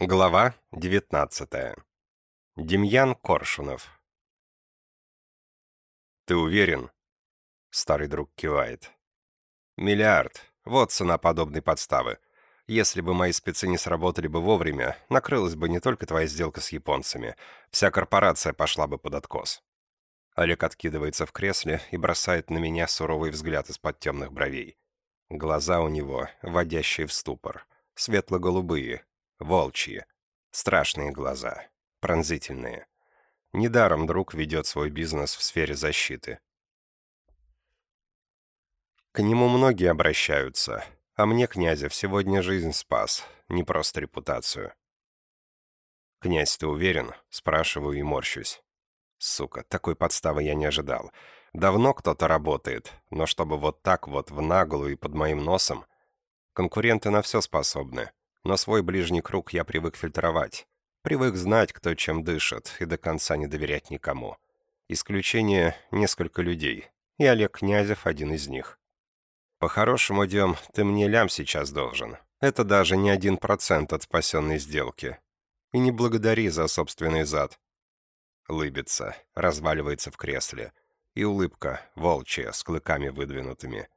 Глава 19. Демьян Коршунов. «Ты уверен?» Старый друг кивает. «Миллиард. Вот цена подобной подставы. Если бы мои спецы не сработали бы вовремя, накрылась бы не только твоя сделка с японцами. Вся корпорация пошла бы под откос». Олег откидывается в кресле и бросает на меня суровый взгляд из-под темных бровей. Глаза у него, вводящие в ступор. Светло-голубые, Волчьи. Страшные глаза. Пронзительные. Недаром друг ведет свой бизнес в сфере защиты. К нему многие обращаются, а мне, князя, сегодня жизнь спас, не просто репутацию. «Князь, ты уверен?» — спрашиваю и морщусь. Сука, такой подставы я не ожидал. Давно кто-то работает, но чтобы вот так вот в наглую и под моим носом... Конкуренты на все способны но свой ближний круг я привык фильтровать. Привык знать, кто чем дышит, и до конца не доверять никому. Исключение — несколько людей, и Олег Князев один из них. «По-хорошему, Дем, ты мне лям сейчас должен. Это даже не один процент от спасенной сделки. И не благодари за собственный зад». Лыбится, разваливается в кресле. И улыбка, волчья, с клыками выдвинутыми.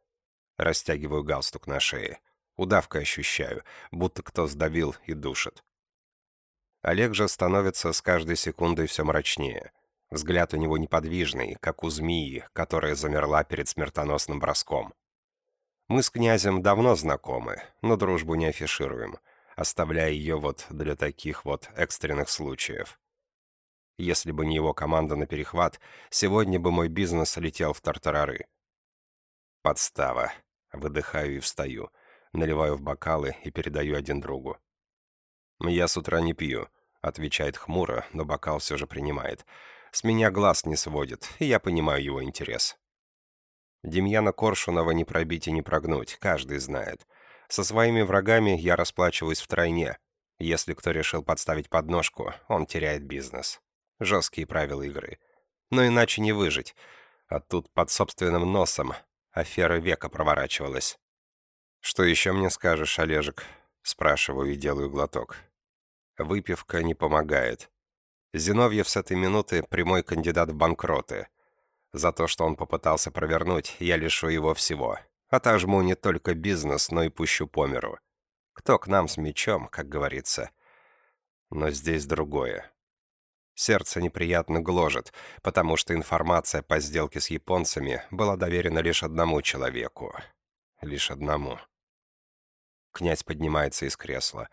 Растягиваю галстук на шее. Удавкой ощущаю, будто кто сдавил и душит. Олег же становится с каждой секундой все мрачнее. Взгляд у него неподвижный, как у змеи, которая замерла перед смертоносным броском. Мы с князем давно знакомы, но дружбу не афишируем, оставляя ее вот для таких вот экстренных случаев. Если бы не его команда на перехват, сегодня бы мой бизнес летел в тартарары. Подстава. Выдыхаю и встаю наливаю в бокалы и передаю один другу. «Я с утра не пью», — отвечает хмуро, но бокал все же принимает. «С меня глаз не сводит, и я понимаю его интерес». Демьяна Коршунова не пробить и не прогнуть, каждый знает. Со своими врагами я расплачиваюсь втройне. Если кто решил подставить подножку, он теряет бизнес. Жесткие правила игры. Но иначе не выжить. А тут под собственным носом афера века проворачивалась. «Что еще мне скажешь, Олежек?» Спрашиваю и делаю глоток. Выпивка не помогает. Зиновьев с этой минуты прямой кандидат в банкроты. За то, что он попытался провернуть, я лишу его всего. Отожму не только бизнес, но и пущу по миру. Кто к нам с мечом, как говорится. Но здесь другое. Сердце неприятно гложет, потому что информация по сделке с японцами была доверена лишь одному человеку. Лишь одному. Князь поднимается из кресла,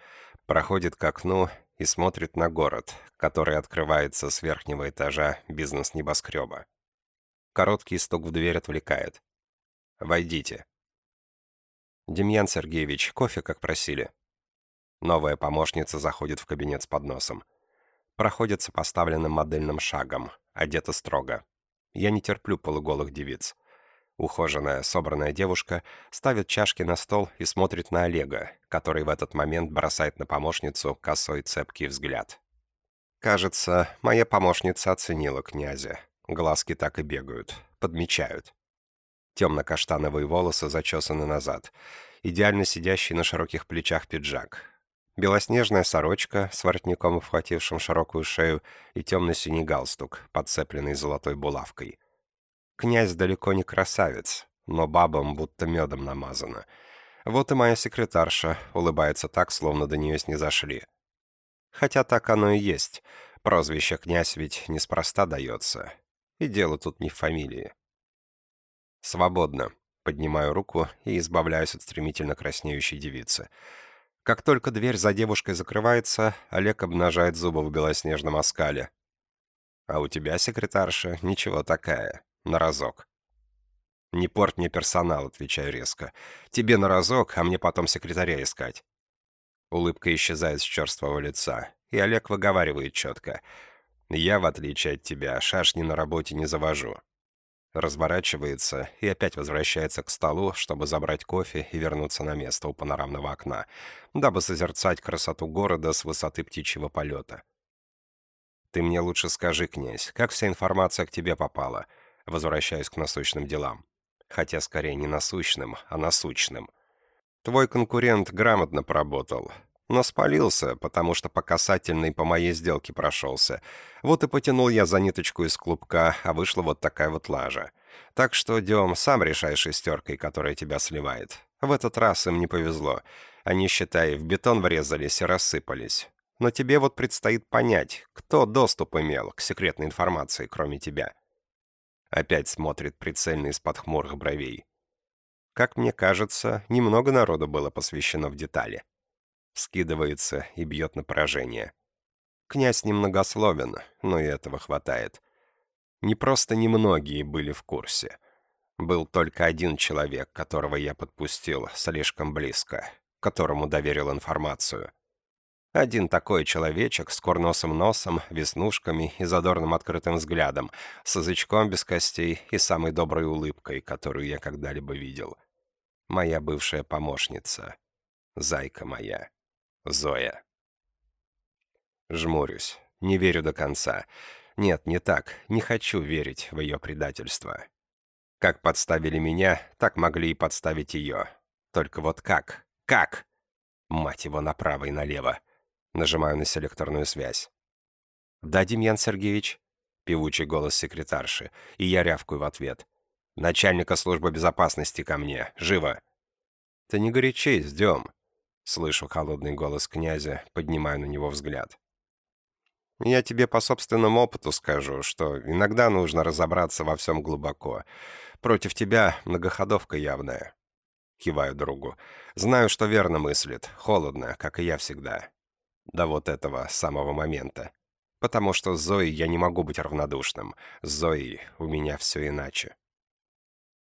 проходит к окну и смотрит на город, который открывается с верхнего этажа бизнес-небоскреба. Короткий стук в дверь отвлекает. «Войдите». «Демьян Сергеевич, кофе, как просили». Новая помощница заходит в кабинет с подносом. Проходит с поставленным модельным шагом, одета строго. Я не терплю полуголых девиц. Ухоженная, собранная девушка ставит чашки на стол и смотрит на Олега, который в этот момент бросает на помощницу косой цепкий взгляд. Кажется, моя помощница оценила князя. Глазки так и бегают, подмечают. Темно-каштановые волосы зачесаны назад, идеально сидящий на широких плечах пиджак. Белоснежная сорочка с воротником, вхватившим широкую шею, и темно-синий галстук, подцепленный золотой булавкой — Князь далеко не красавец, но бабам будто медом намазано. Вот и моя секретарша улыбается так, словно до нее снизошли. Хотя так оно и есть. Прозвище «князь» ведь неспроста дается. И дело тут не в фамилии. «Свободно». Поднимаю руку и избавляюсь от стремительно краснеющей девицы. Как только дверь за девушкой закрывается, Олег обнажает зубы в белоснежном оскале. «А у тебя, секретарша, ничего такая. На разок. «Не порт мне персонал», — отвечаю резко. «Тебе на разок, а мне потом секретаря искать». Улыбка исчезает с черствого лица, и Олег выговаривает четко. «Я, в отличие от тебя, шашни на работе не завожу». Разворачивается и опять возвращается к столу, чтобы забрать кофе и вернуться на место у панорамного окна, дабы созерцать красоту города с высоты птичьего полета. «Ты мне лучше скажи, князь, как вся информация к тебе попала?» Возвращаясь к насущным делам. Хотя скорее не насущным, а насущным. Твой конкурент грамотно поработал. Но спалился, потому что по касательной по моей сделке прошелся. Вот и потянул я за ниточку из клубка, а вышла вот такая вот лажа. Так что, Дем, сам решай шестеркой, которая тебя сливает. В этот раз им не повезло. Они, считай, в бетон врезались и рассыпались. Но тебе вот предстоит понять, кто доступ имел к секретной информации, кроме тебя. Опять смотрит прицельно из-под хмурых бровей. Как мне кажется, немного народу было посвящено в детали. Скидывается и бьет на поражение. Князь немногословен, но и этого хватает. Не просто немногие были в курсе. Был только один человек, которого я подпустил слишком близко, которому доверил информацию. Один такой человечек с курносым носом, веснушками и задорным открытым взглядом, с язычком без костей и самой доброй улыбкой, которую я когда-либо видел. Моя бывшая помощница. Зайка моя. Зоя. Жмурюсь. Не верю до конца. Нет, не так. Не хочу верить в ее предательство. Как подставили меня, так могли и подставить ее. Только вот как? Как? Мать его направо и налево. Нажимаю на селекторную связь. «Да, Демьян Сергеевич?» Певучий голос секретарши, и я рявкаю в ответ. «Начальника службы безопасности ко мне. Живо!» «Ты не горячись, Дем!» Слышу холодный голос князя, поднимаю на него взгляд. «Я тебе по собственному опыту скажу, что иногда нужно разобраться во всем глубоко. Против тебя многоходовка явная». Киваю другу. «Знаю, что верно мыслит. Холодно, как и я всегда. До вот этого самого момента. Потому что с Зоей я не могу быть равнодушным. С Зоей у меня все иначе.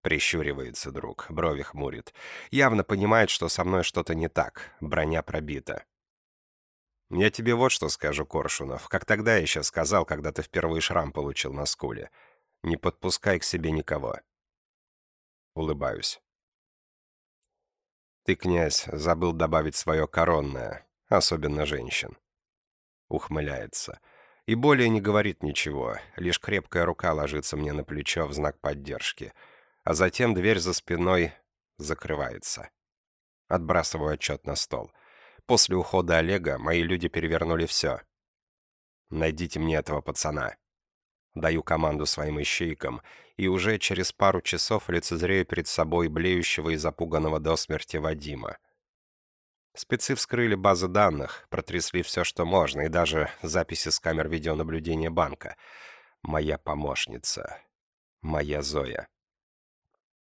Прищуривается друг, брови хмурит. Явно понимает, что со мной что-то не так, броня пробита. «Я тебе вот что скажу, Коршунов, как тогда еще сказал, когда ты впервые шрам получил на скуле. Не подпускай к себе никого». Улыбаюсь. «Ты, князь, забыл добавить свое коронное, особенно женщин. Ухмыляется. И более не говорит ничего, лишь крепкая рука ложится мне на плечо в знак поддержки, а затем дверь за спиной закрывается. Отбрасываю отчет на стол. После ухода Олега мои люди перевернули все. Найдите мне этого пацана. Даю команду своим ищейкам, и уже через пару часов лицезрею перед собой блеющего и запуганного до смерти Вадима. Спецы вскрыли базы данных, протрясли все, что можно, и даже записи с камер видеонаблюдения банка. Моя помощница. Моя Зоя.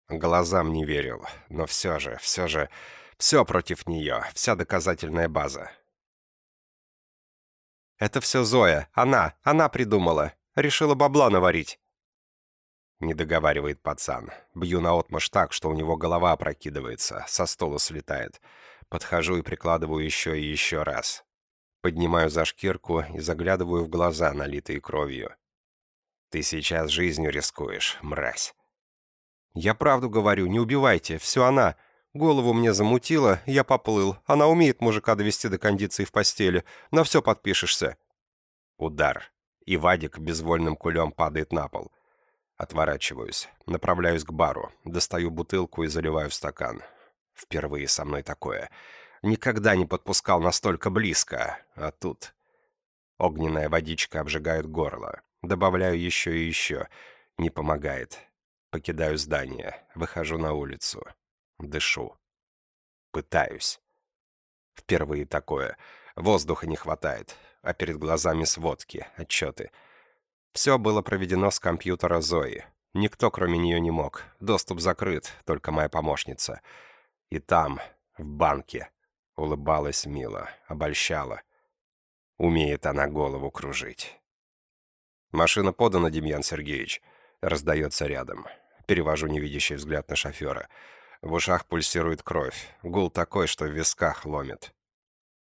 Глазам не верил, но все же, все же, все против нее, вся доказательная база. «Это все Зоя, она, она придумала, решила бабла наварить». Не договаривает пацан. Бью наотмашь так, что у него голова опрокидывается, со стола слетает. Подхожу и прикладываю еще и еще раз. Поднимаю за шкирку и заглядываю в глаза, налитые кровью. «Ты сейчас жизнью рискуешь, мразь». «Я правду говорю, не убивайте, все она. Голову мне замутила, я поплыл. Она умеет мужика довести до кондиции в постели. На все подпишешься». Удар. И Вадик безвольным кулем падает на пол. Отворачиваюсь, направляюсь к бару, достаю бутылку и заливаю в стакан. Впервые со мной такое. Никогда не подпускал настолько близко, а тут... Огненная водичка обжигает горло. Добавляю еще и еще. Не помогает. Покидаю здание. Выхожу на улицу. Дышу. Пытаюсь. Впервые такое. Воздуха не хватает. А перед глазами сводки, отчеты. Все было проведено с компьютера Зои. Никто, кроме нее, не мог. Доступ закрыт, только моя помощница. И там, в банке, улыбалась мило, обольщала. Умеет она голову кружить. «Машина подана, Демьян Сергеевич», — раздается рядом. Перевожу невидящий взгляд на шофера. В ушах пульсирует кровь. Гул такой, что в висках ломит.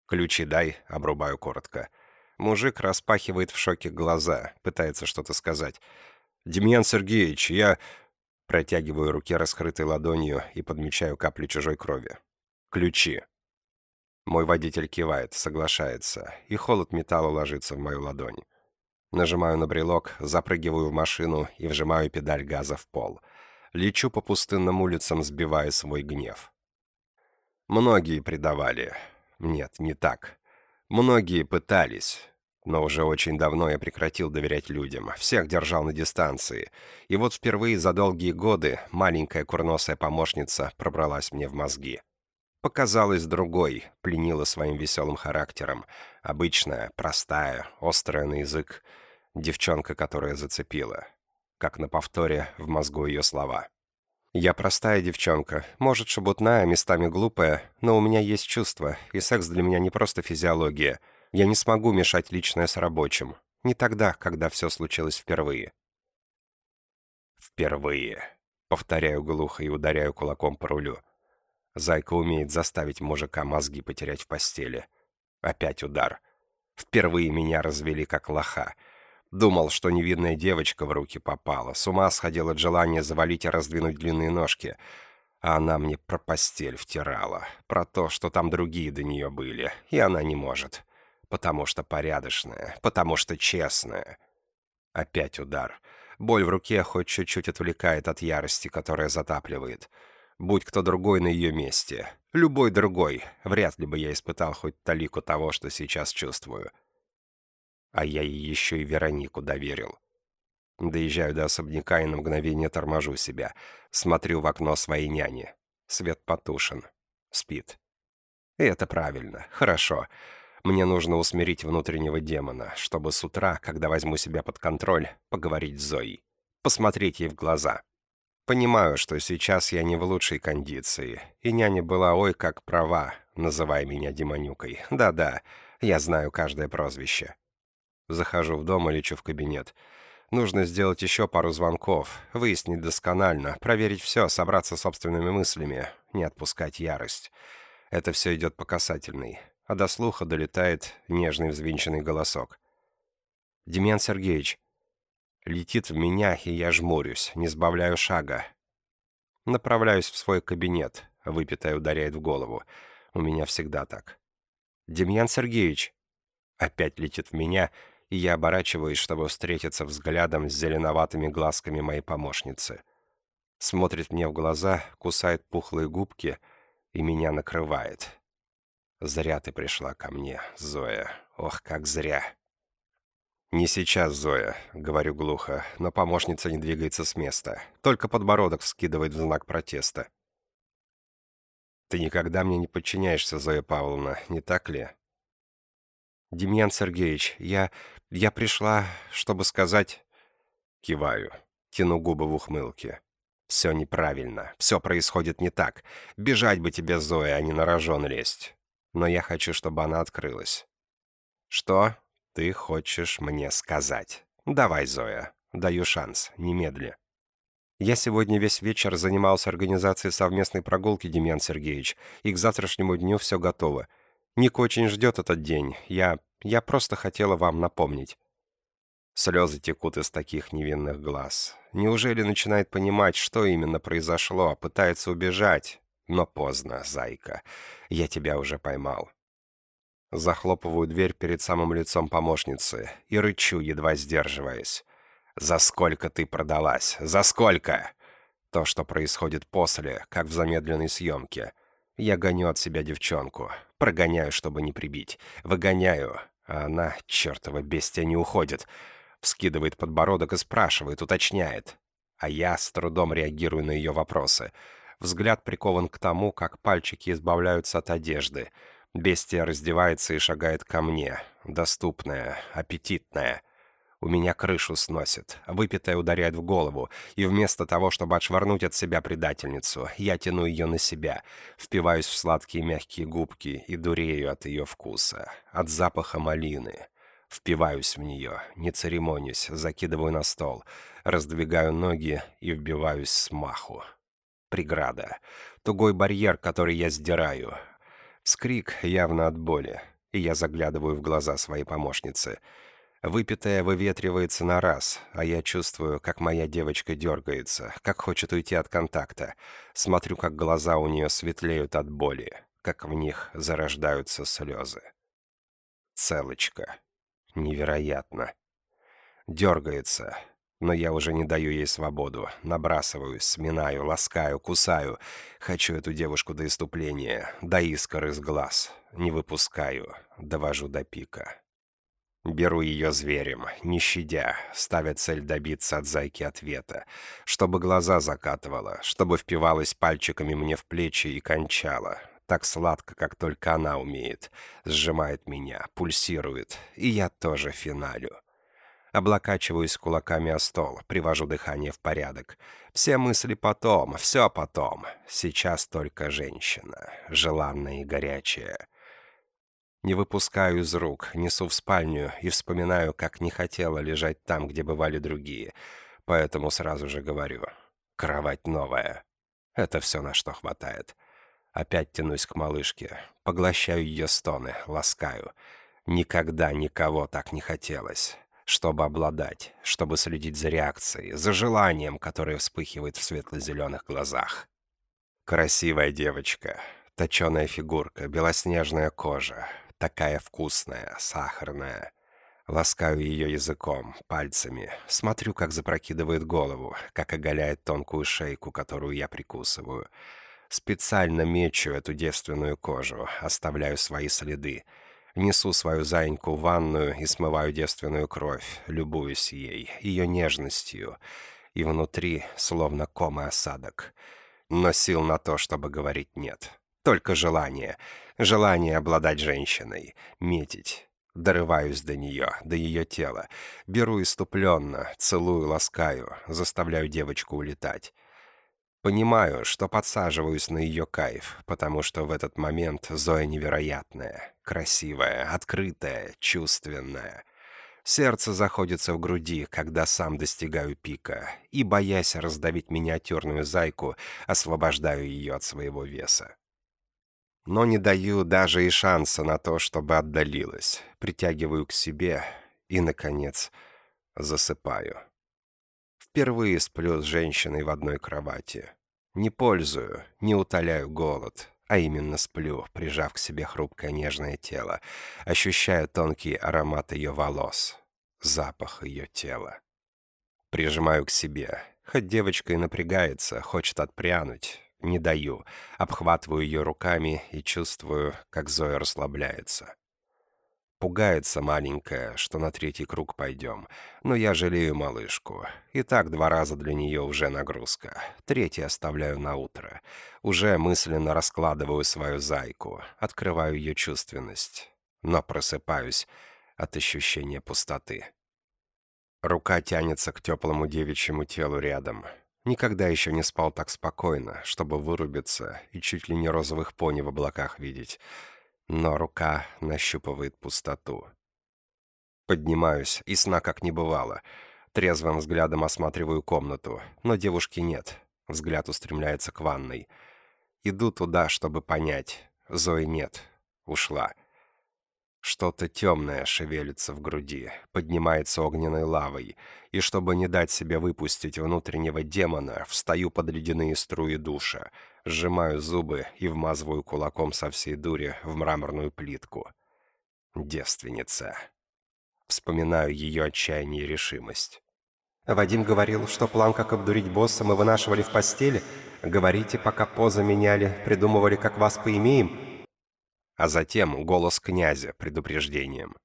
«Ключи дай», — обрубаю коротко. Мужик распахивает в шоке глаза, пытается что-то сказать. «Демьян Сергеевич, я...» Протягиваю руке раскрытой ладонью и подмечаю капли чужой крови. «Ключи». Мой водитель кивает, соглашается, и холод металла ложится в мою ладонь. Нажимаю на брелок, запрыгиваю в машину и вжимаю педаль газа в пол. Лечу по пустынным улицам, сбивая свой гнев. Многие предавали. Нет, не так. Многие пытались, но уже очень давно я прекратил доверять людям, всех держал на дистанции. И вот впервые за долгие годы маленькая курносая помощница пробралась мне в мозги. Показалась другой, пленила своим веселым характером. Обычная, простая, острая на язык. Девчонка, которая зацепила. Как на повторе в мозгу ее слова. «Я простая девчонка, может, шебутная, местами глупая, но у меня есть чувства, и секс для меня не просто физиология — я не смогу мешать личное с рабочим. Не тогда, когда все случилось впервые. Впервые. Повторяю глухо и ударяю кулаком по рулю. Зайка умеет заставить мужика мозги потерять в постели. Опять удар. Впервые меня развели как лоха. Думал, что невидная девочка в руки попала. С ума сходил от желания завалить и раздвинуть длинные ножки. А она мне про постель втирала. Про то, что там другие до нее были. И она не может потому что порядочная, потому что честная. Опять удар. Боль в руке хоть чуть-чуть отвлекает от ярости, которая затапливает. Будь кто другой на ее месте. Любой другой. Вряд ли бы я испытал хоть талику того, что сейчас чувствую. А я ей еще и Веронику доверил. Доезжаю до особняка и на мгновение торможу себя. Смотрю в окно своей няни. Свет потушен. Спит. И это правильно. Хорошо. Мне нужно усмирить внутреннего демона, чтобы с утра, когда возьму себя под контроль, поговорить с Зоей. Посмотреть ей в глаза. Понимаю, что сейчас я не в лучшей кондиции, и няня была ой как права, называя меня демонюкой. Да-да, я знаю каждое прозвище. Захожу в дом и лечу в кабинет. Нужно сделать еще пару звонков, выяснить досконально, проверить все, собраться собственными мыслями, не отпускать ярость. Это все идет по касательной а до слуха долетает нежный взвинченный голосок. «Демьян Сергеевич!» Летит в меня, и я жмурюсь, не сбавляю шага. Направляюсь в свой кабинет, выпитая ударяет в голову. У меня всегда так. «Демьян Сергеевич!» Опять летит в меня, и я оборачиваюсь, чтобы встретиться взглядом с зеленоватыми глазками моей помощницы. Смотрит мне в глаза, кусает пухлые губки, и меня накрывает. «Зря ты пришла ко мне, Зоя. Ох, как зря!» «Не сейчас, Зоя», — говорю глухо, но помощница не двигается с места. Только подбородок вскидывает в знак протеста. «Ты никогда мне не подчиняешься, Зоя Павловна, не так ли?» «Демьян Сергеевич, я... я пришла, чтобы сказать...» Киваю, тяну губы в ухмылке. «Все неправильно, все происходит не так. Бежать бы тебе, Зоя, а не на рожон лезть но я хочу, чтобы она открылась. Что ты хочешь мне сказать? Давай, Зоя, даю шанс, немедли. Я сегодня весь вечер занимался организацией совместной прогулки, Демьян Сергеевич, и к завтрашнему дню все готово. Ник очень ждет этот день. Я... я просто хотела вам напомнить. Слезы текут из таких невинных глаз. Неужели начинает понимать, что именно произошло, пытается убежать? Но поздно, зайка. Я тебя уже поймал. Захлопываю дверь перед самым лицом помощницы и рычу, едва сдерживаясь. «За сколько ты продалась? За сколько?» То, что происходит после, как в замедленной съемке. Я гоню от себя девчонку. Прогоняю, чтобы не прибить. Выгоняю. А она, чертова бестия, не уходит. Вскидывает подбородок и спрашивает, уточняет. А я с трудом реагирую на ее вопросы. Взгляд прикован к тому, как пальчики избавляются от одежды. Бестия раздевается и шагает ко мне. Доступная, аппетитная. У меня крышу сносит. Выпитая ударяет в голову. И вместо того, чтобы отшвырнуть от себя предательницу, я тяну ее на себя. Впиваюсь в сладкие мягкие губки и дурею от ее вкуса. От запаха малины. Впиваюсь в нее, не церемонюсь, закидываю на стол. Раздвигаю ноги и вбиваюсь с маху преграда. Тугой барьер, который я сдираю. Скрик явно от боли, и я заглядываю в глаза своей помощницы. Выпитая выветривается на раз, а я чувствую, как моя девочка дергается, как хочет уйти от контакта. Смотрю, как глаза у нее светлеют от боли, как в них зарождаются слезы. Целочка. Невероятно. Дергается. Но я уже не даю ей свободу. Набрасываюсь, сминаю, ласкаю, кусаю. Хочу эту девушку до иступления, до искр из глаз. Не выпускаю, довожу до пика. Беру ее зверем, не щадя, ставя цель добиться от зайки ответа, чтобы глаза закатывала, чтобы впивалась пальчиками мне в плечи и кончала, так сладко, как только она умеет, сжимает меня, пульсирует, и я тоже финалю. Облокачиваюсь кулаками о стол, привожу дыхание в порядок. Все мысли потом, все потом. Сейчас только женщина, желанная и горячая. Не выпускаю из рук, несу в спальню и вспоминаю, как не хотела лежать там, где бывали другие. Поэтому сразу же говорю. Кровать новая. Это все, на что хватает. Опять тянусь к малышке. Поглощаю ее стоны, ласкаю. Никогда никого так не хотелось. Чтобы обладать, чтобы следить за реакцией, за желанием, которое вспыхивает в светло-зеленых глазах. Красивая девочка, точеная фигурка, белоснежная кожа, такая вкусная, сахарная. Ласкаю ее языком, пальцами, смотрю, как запрокидывает голову, как оголяет тонкую шейку, которую я прикусываю. Специально мечу эту девственную кожу, оставляю свои следы. Несу свою заиньку в ванную и смываю девственную кровь, любуюсь ей, ее нежностью. И внутри словно ком и осадок. Но сил на то, чтобы говорить нет. Только желание. Желание обладать женщиной. Метить. Дорываюсь до нее, до ее тела. Беру иступленно, целую, ласкаю, заставляю девочку улетать. Понимаю, что подсаживаюсь на ее кайф, потому что в этот момент Зоя невероятная, красивая, открытая, чувственная. Сердце заходится в груди, когда сам достигаю пика, и, боясь раздавить миниатюрную зайку, освобождаю ее от своего веса. Но не даю даже и шанса на то, чтобы отдалилась. Притягиваю к себе и, наконец, засыпаю. Впервые сплю с женщиной в одной кровати. Не пользую, не утоляю голод, а именно сплю, прижав к себе хрупкое нежное тело, ощущая тонкий аромат ее волос, запах ее тела. Прижимаю к себе, хоть девочка и напрягается, хочет отпрянуть, не даю, обхватываю ее руками и чувствую, как Зоя расслабляется. Пугается маленькая, что на третий круг пойдем. Но я жалею малышку. И так два раза для нее уже нагрузка. Третий оставляю на утро. Уже мысленно раскладываю свою зайку. Открываю ее чувственность. Но просыпаюсь от ощущения пустоты. Рука тянется к теплому девичьему телу рядом. Никогда еще не спал так спокойно, чтобы вырубиться и чуть ли не розовых пони в облаках видеть но рука нащупывает пустоту. Поднимаюсь, и сна как не бывало. Трезвым взглядом осматриваю комнату, но девушки нет. Взгляд устремляется к ванной. Иду туда, чтобы понять. Зои нет. Ушла. Что-то темное шевелится в груди, поднимается огненной лавой, и чтобы не дать себе выпустить внутреннего демона, встаю под ледяные струи душа, сжимаю зубы и вмазываю кулаком со всей дури в мраморную плитку. Девственница. Вспоминаю ее отчаяние и решимость. Вадим говорил, что план, как обдурить босса, мы вынашивали в постели. Говорите, пока позы меняли, придумывали, как вас поимеем а затем голос князя предупреждением.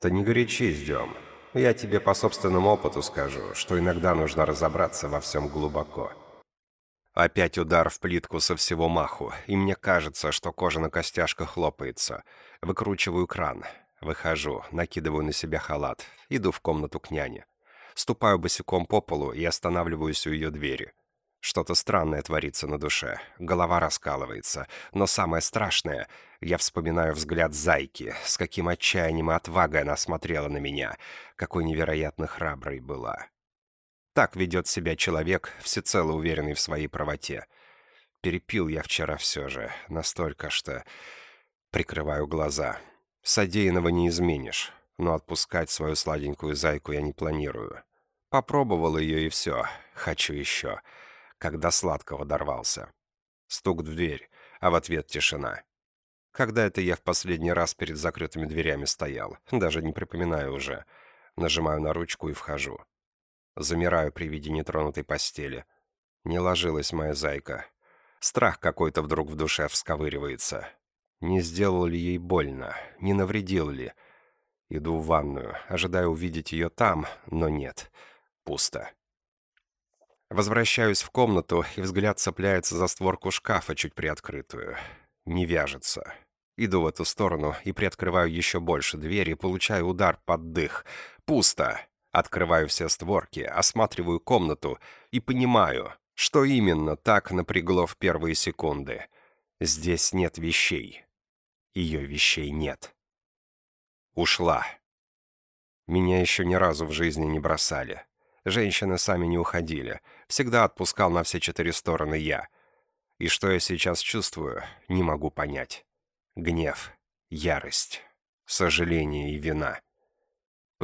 «Ты не горячись, Дем. Я тебе по собственному опыту скажу, что иногда нужно разобраться во всем глубоко». Опять удар в плитку со всего маху, и мне кажется, что кожа на костяшках лопается. Выкручиваю кран. Выхожу, накидываю на себя халат, иду в комнату к няне. Ступаю босиком по полу и останавливаюсь у ее двери. Что-то странное творится на душе, голова раскалывается, но самое страшное — я вспоминаю взгляд зайки, с каким отчаянием и отвагой она смотрела на меня, какой невероятно храброй была. Так ведет себя человек, всецело уверенный в своей правоте. Перепил я вчера все же, настолько, что... Прикрываю глаза. Содеянного не изменишь, но отпускать свою сладенькую зайку я не планирую. Попробовал ее и все, хочу еще. Когда сладкого дорвался. Стук в дверь, а в ответ тишина. Когда это я в последний раз перед закрытыми дверями стоял? Даже не припоминаю уже. Нажимаю на ручку и вхожу. Замираю при виде нетронутой постели. Не ложилась моя зайка. Страх какой-то вдруг в душе всковыривается. Не сделал ли ей больно? Не навредил ли? Иду в ванную, ожидая увидеть ее там, но нет. Пусто. Возвращаюсь в комнату, и взгляд цепляется за створку шкафа, чуть приоткрытую. Не вяжется. Иду в эту сторону и приоткрываю еще больше двери, получаю удар под дых. Пусто. Открываю все створки, осматриваю комнату и понимаю, что именно так напрягло в первые секунды. Здесь нет вещей. Ее вещей нет. Ушла. Меня еще ни разу в жизни не бросали. Женщины сами не уходили. Всегда отпускал на все четыре стороны я. И что я сейчас чувствую, не могу понять. Гнев, ярость, сожаление и вина.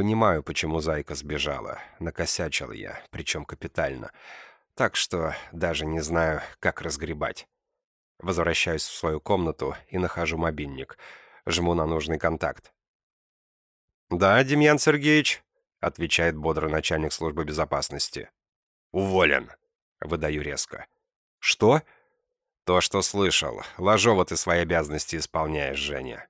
Понимаю, почему Зайка сбежала. Накосячил я, причем капитально. Так что даже не знаю, как разгребать. Возвращаюсь в свою комнату и нахожу мобильник. Жму на нужный контакт. «Да, Демьян Сергеевич», — отвечает бодро начальник службы безопасности. «Уволен», — выдаю резко. «Что?» «То, что слышал. Ложово ты свои обязанности исполняешь, Женя».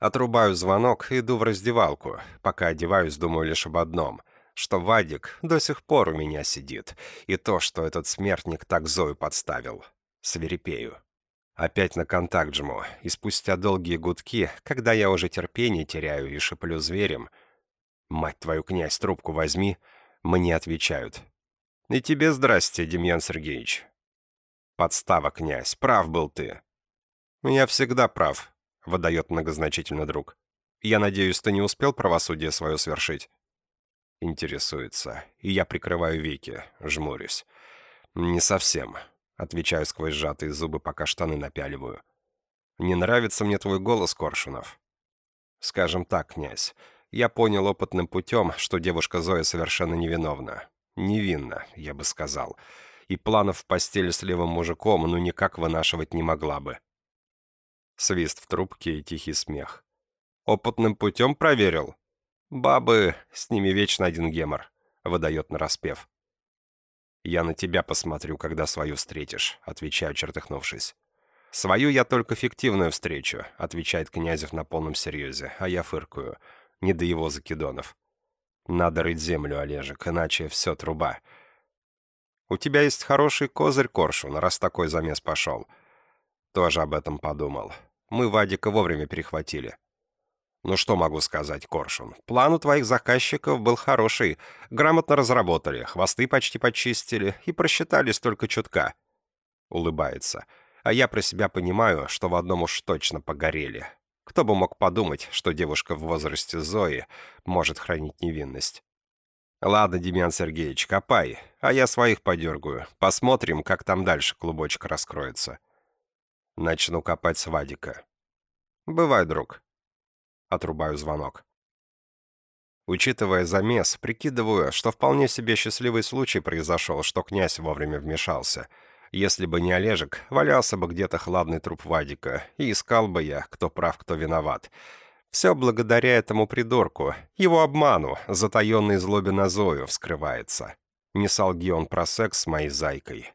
Отрубаю звонок, иду в раздевалку. Пока одеваюсь, думаю лишь об одном — что Вадик до сих пор у меня сидит, и то, что этот смертник так Зою подставил. Свирепею. Опять на контакт жму, и спустя долгие гудки, когда я уже терпение теряю и шиплю зверем, «Мать твою, князь, трубку возьми», мне отвечают. «И тебе здрасте, Демьян Сергеевич». «Подстава, князь, прав был ты». «Я всегда прав», — выдает многозначительно друг. «Я надеюсь, ты не успел правосудие свое свершить?» Интересуется, и я прикрываю веки, жмурюсь. «Не совсем. Отвечаю сквозь сжатые зубы, пока штаны напяливаю. «Не нравится мне твой голос, Коршунов». «Скажем так, князь, я понял опытным путем, что девушка Зоя совершенно невиновна. Невинна, я бы сказал. И планов в постели с левым мужиком ну никак вынашивать не могла бы». Свист в трубке и тихий смех. «Опытным путем проверил?» «Бабы, с ними вечно один гемор», — выдает нараспев. «Я на тебя посмотрю, когда свою встретишь», — отвечаю, чертыхнувшись. «Свою я только фиктивную встречу», — отвечает Князев на полном серьезе, а я фыркаю. Не до его закидонов. «Надо рыть землю, Олежек, иначе все труба». «У тебя есть хороший козырь, Коршун, раз такой замес пошел». Тоже об этом подумал. Мы Вадика вовремя перехватили. Ну что могу сказать, Коршун? План у твоих заказчиков был хороший. Грамотно разработали, хвосты почти почистили и просчитались только чутка. Улыбается. А я про себя понимаю, что в одном уж точно погорели. Кто бы мог подумать, что девушка в возрасте Зои может хранить невинность. Ладно, Демьян Сергеевич, копай, а я своих подергаю. Посмотрим, как там дальше клубочек раскроется. Начну копать с Вадика. Бывай, друг. Отрубаю звонок. Учитывая замес, прикидываю, что вполне себе счастливый случай произошел, что князь вовремя вмешался. Если бы не Олежек, валялся бы где-то хладный труп Вадика, и искал бы я, кто прав, кто виноват. Все благодаря этому придурку, его обману, затаенной злобе на Зою вскрывается. Не солги он про секс с моей зайкой.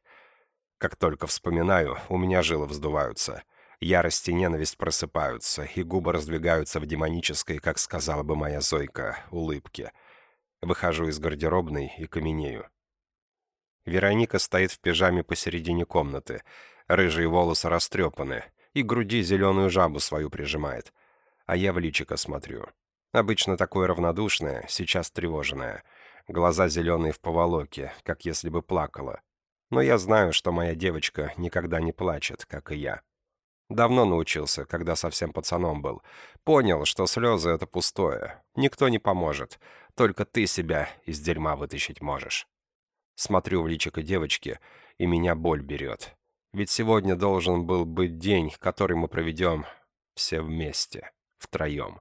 Как только вспоминаю, у меня жилы вздуваются — Ярость и ненависть просыпаются, и губы раздвигаются в демонической, как сказала бы моя Зойка, улыбке. Выхожу из гардеробной и каменею. Вероника стоит в пижаме посередине комнаты. Рыжие волосы растрепаны, и груди зеленую жабу свою прижимает. А я в личико смотрю. Обычно такое равнодушное, сейчас тревоженное. Глаза зеленые в поволоке, как если бы плакала. Но я знаю, что моя девочка никогда не плачет, как и я. Давно научился, когда совсем пацаном был. Понял, что слезы — это пустое. Никто не поможет. Только ты себя из дерьма вытащить можешь. Смотрю в личико девочки, и меня боль берет. Ведь сегодня должен был быть день, который мы проведем все вместе, втроем.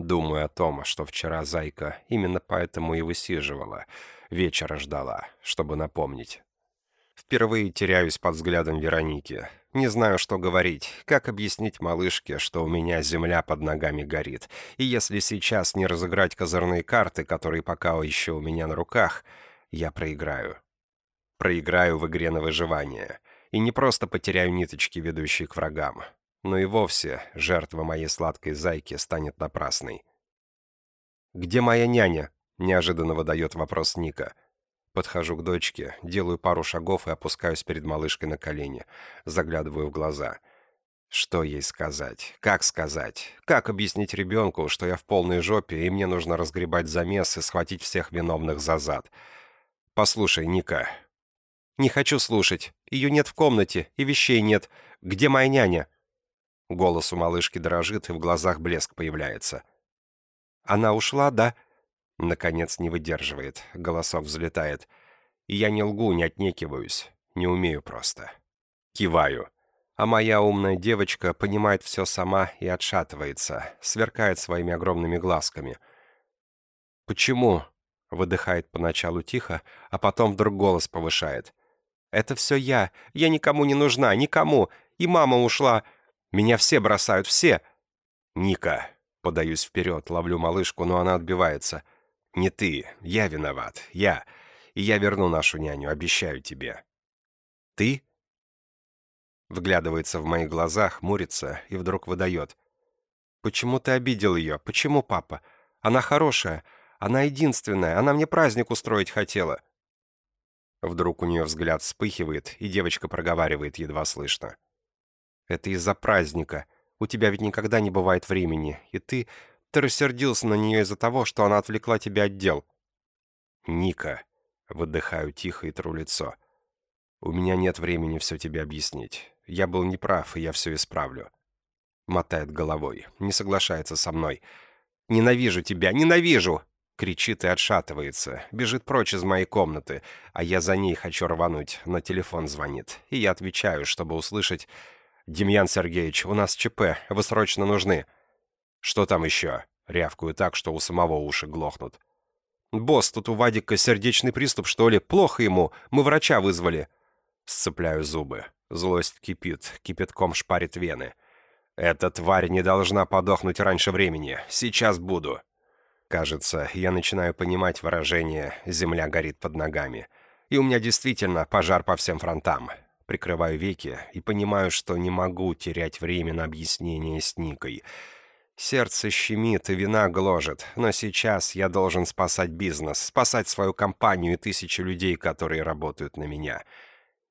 Думаю о том, что вчера Зайка именно поэтому и высиживала, вечера ждала, чтобы напомнить. Впервые теряюсь под взглядом Вероники. Не знаю, что говорить, как объяснить малышке, что у меня земля под ногами горит. И если сейчас не разыграть козырные карты, которые пока еще у меня на руках, я проиграю. Проиграю в игре на выживание. И не просто потеряю ниточки, ведущие к врагам, но и вовсе жертва моей сладкой зайки станет напрасной. «Где моя няня?» — неожиданно выдает вопрос Ника. Подхожу к дочке, делаю пару шагов и опускаюсь перед малышкой на колени. Заглядываю в глаза. Что ей сказать? Как сказать? Как объяснить ребенку, что я в полной жопе, и мне нужно разгребать замес и схватить всех виновных за зад? Послушай, Ника. Не хочу слушать. Ее нет в комнате, и вещей нет. Где моя няня? Голос у малышки дрожит, и в глазах блеск появляется. Она ушла, да? Наконец не выдерживает, голосок взлетает. И я не лгу, не отнекиваюсь, не умею просто. Киваю. А моя умная девочка понимает все сама и отшатывается, сверкает своими огромными глазками. «Почему?» — выдыхает поначалу тихо, а потом вдруг голос повышает. «Это все я. Я никому не нужна, никому. И мама ушла. Меня все бросают, все!» «Ника!» — подаюсь вперед, ловлю малышку, но она отбивается — «Не ты. Я виноват. Я. И я верну нашу няню, обещаю тебе». «Ты?» Вглядывается в мои глаза, хмурится и вдруг выдает. «Почему ты обидел ее? Почему, папа? Она хорошая. Она единственная. Она мне праздник устроить хотела». Вдруг у нее взгляд вспыхивает, и девочка проговаривает едва слышно. «Это из-за праздника. У тебя ведь никогда не бывает времени, и ты ты рассердился на нее из-за того, что она отвлекла тебя от дел». «Ника», — выдыхаю тихо и тру лицо, — «у меня нет времени все тебе объяснить. Я был неправ, и я все исправлю». Мотает головой, не соглашается со мной. «Ненавижу тебя, ненавижу!» Кричит и отшатывается, бежит прочь из моей комнаты, а я за ней хочу рвануть, но телефон звонит, и я отвечаю, чтобы услышать «Демьян Сергеевич, у нас ЧП, вы срочно нужны». «Что там еще?» — рявкую так, что у самого уши глохнут. «Босс, тут у Вадика сердечный приступ, что ли? Плохо ему. Мы врача вызвали». Сцепляю зубы. Злость кипит, кипятком шпарит вены. «Эта тварь не должна подохнуть раньше времени. Сейчас буду». Кажется, я начинаю понимать выражение «земля горит под ногами». И у меня действительно пожар по всем фронтам. Прикрываю веки и понимаю, что не могу терять время на объяснение с Никой. Сердце щемит и вина гложет, но сейчас я должен спасать бизнес, спасать свою компанию и тысячи людей, которые работают на меня.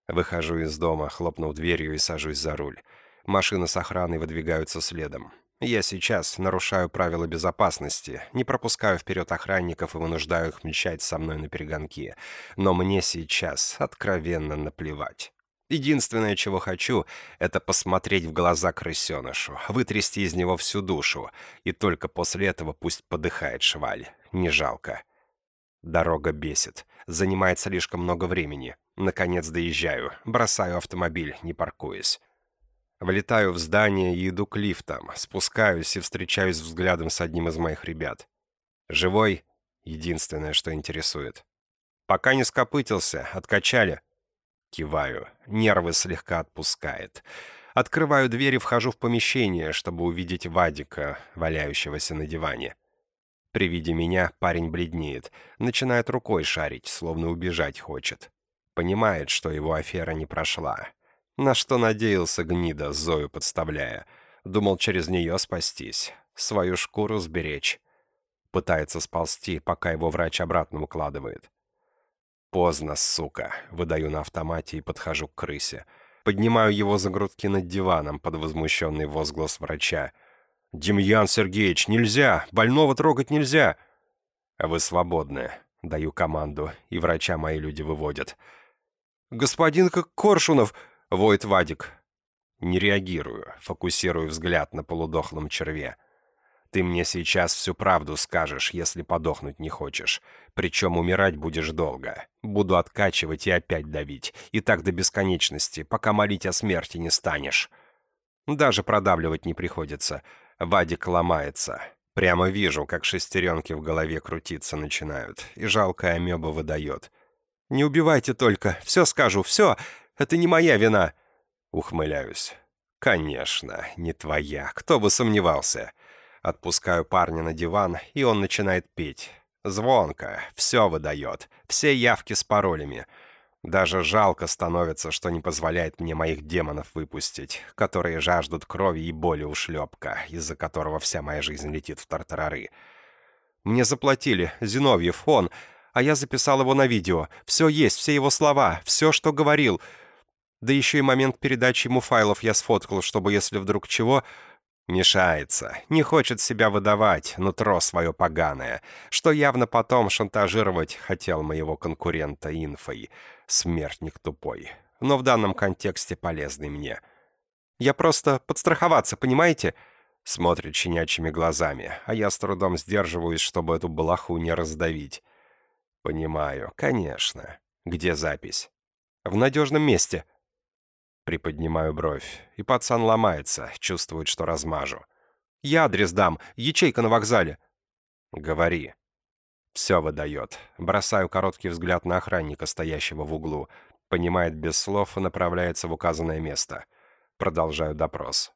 Выхожу из дома, хлопнув дверью и сажусь за руль. Машины с охраной выдвигаются следом. Я сейчас нарушаю правила безопасности, не пропускаю вперед охранников и вынуждаю их мчать со мной на перегонки. Но мне сейчас откровенно наплевать. Единственное, чего хочу, это посмотреть в глаза крысенышу, вытрясти из него всю душу, и только после этого пусть подыхает шваль. Не жалко. Дорога бесит. Занимает слишком много времени. Наконец доезжаю. Бросаю автомобиль, не паркуясь. Влетаю в здание и иду к лифтам. Спускаюсь и встречаюсь взглядом с одним из моих ребят. Живой — единственное, что интересует. Пока не скопытился, откачали — Киваю. Нервы слегка отпускает. Открываю дверь и вхожу в помещение, чтобы увидеть Вадика, валяющегося на диване. При виде меня парень бледнеет, начинает рукой шарить, словно убежать хочет. Понимает, что его афера не прошла. На что надеялся гнида, Зою подставляя. Думал через нее спастись, свою шкуру сберечь. Пытается сползти, пока его врач обратно укладывает. Поздно, сука. Выдаю на автомате и подхожу к крысе. Поднимаю его за грудки над диваном под возмущенный возглас врача. «Демьян Сергеевич, нельзя! Больного трогать нельзя!» «А вы свободны», — даю команду, и врача мои люди выводят. «Господин Коршунов!» — воет Вадик. Не реагирую, фокусирую взгляд на полудохлом черве. Ты мне сейчас всю правду скажешь, если подохнуть не хочешь. Причем умирать будешь долго. Буду откачивать и опять давить. И так до бесконечности, пока молить о смерти не станешь. Даже продавливать не приходится. Вадик ломается. Прямо вижу, как шестеренки в голове крутиться начинают. И жалкая амеба выдает. «Не убивайте только, все скажу, все, это не моя вина!» Ухмыляюсь. «Конечно, не твоя, кто бы сомневался!» Отпускаю парня на диван, и он начинает петь. Звонко, все выдает, все явки с паролями. Даже жалко становится, что не позволяет мне моих демонов выпустить, которые жаждут крови и боли у шлепка, из-за которого вся моя жизнь летит в тартарары. Мне заплатили, Зиновьев, он, а я записал его на видео. Все есть, все его слова, все, что говорил. Да еще и момент передачи ему файлов я сфоткал, чтобы, если вдруг чего, Мешается, не хочет себя выдавать, нутро свое поганое, что явно потом шантажировать хотел моего конкурента инфой. Смертник тупой, но в данном контексте полезный мне. Я просто подстраховаться, понимаете? Смотрит щенячьими глазами, а я с трудом сдерживаюсь, чтобы эту балаху не раздавить. Понимаю, конечно. Где запись? В надежном месте, Приподнимаю бровь, и пацан ломается, чувствует, что размажу. «Я адрес дам, ячейка на вокзале». «Говори». Все выдает. Бросаю короткий взгляд на охранника, стоящего в углу. Понимает без слов и направляется в указанное место. Продолжаю допрос.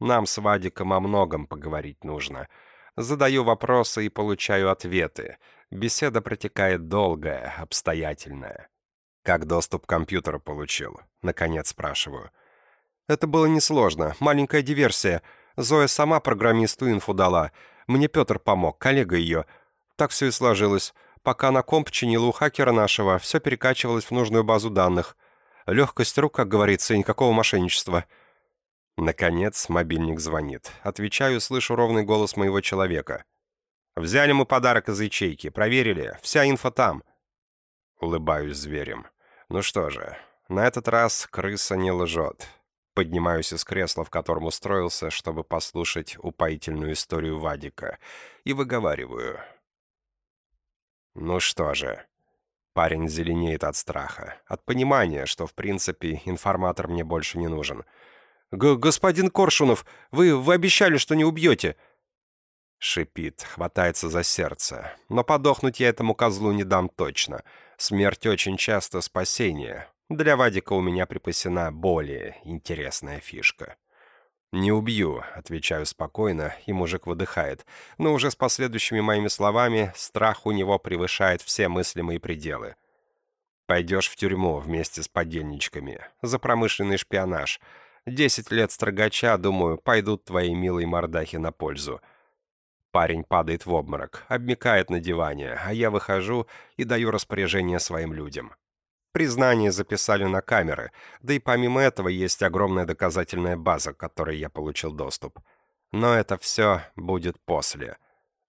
Нам с Вадиком о многом поговорить нужно. Задаю вопросы и получаю ответы. Беседа протекает долгая, обстоятельная. «Как доступ к компьютеру получил?» Наконец спрашиваю. «Это было несложно. Маленькая диверсия. Зоя сама программисту инфу дала. Мне Петр помог, коллега ее. Так все и сложилось. Пока на комп чинила у хакера нашего, все перекачивалось в нужную базу данных. Легкость рук, как говорится, и никакого мошенничества». Наконец мобильник звонит. Отвечаю, слышу ровный голос моего человека. «Взяли мы подарок из ячейки, проверили. Вся инфа там». Улыбаюсь зверем. Ну что же, на этот раз крыса не лжет. Поднимаюсь из кресла, в котором устроился, чтобы послушать упоительную историю Вадика, и выговариваю. Ну что же. Парень зеленеет от страха, от понимания, что, в принципе, информатор мне больше не нужен. Г «Господин Коршунов, вы, вы обещали, что не убьете!» Шипит, хватается за сердце. Но подохнуть я этому козлу не дам точно — Смерть очень часто спасение. Для Вадика у меня припасена более интересная фишка. «Не убью», — отвечаю спокойно, и мужик выдыхает. Но уже с последующими моими словами страх у него превышает все мыслимые пределы. «Пойдешь в тюрьму вместе с подельничками. За промышленный шпионаж. Десять лет строгача, думаю, пойдут твои милые мордахи на пользу. Парень падает в обморок, обмикает на диване, а я выхожу и даю распоряжение своим людям. Признание записали на камеры, да и помимо этого есть огромная доказательная база, к которой я получил доступ. Но это все будет после.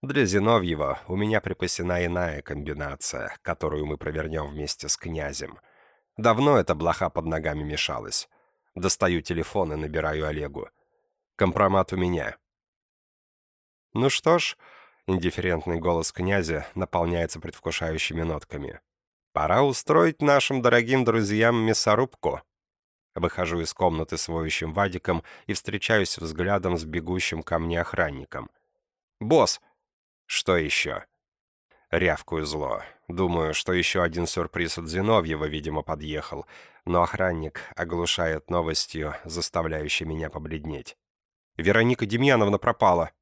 Для Зиновьева у меня припасена иная комбинация, которую мы провернем вместе с князем. Давно эта блоха под ногами мешалась. Достаю телефон и набираю Олегу. Компромат у меня. «Ну что ж», — индифферентный голос князя наполняется предвкушающими нотками. «Пора устроить нашим дорогим друзьям мясорубку». Выхожу из комнаты с воющим Вадиком и встречаюсь взглядом с бегущим ко мне охранником. «Босс!» «Что еще?» Рявкую зло. Думаю, что еще один сюрприз от Зиновьева, видимо, подъехал, но охранник оглушает новостью, заставляющей меня побледнеть. «Вероника Демьяновна пропала!»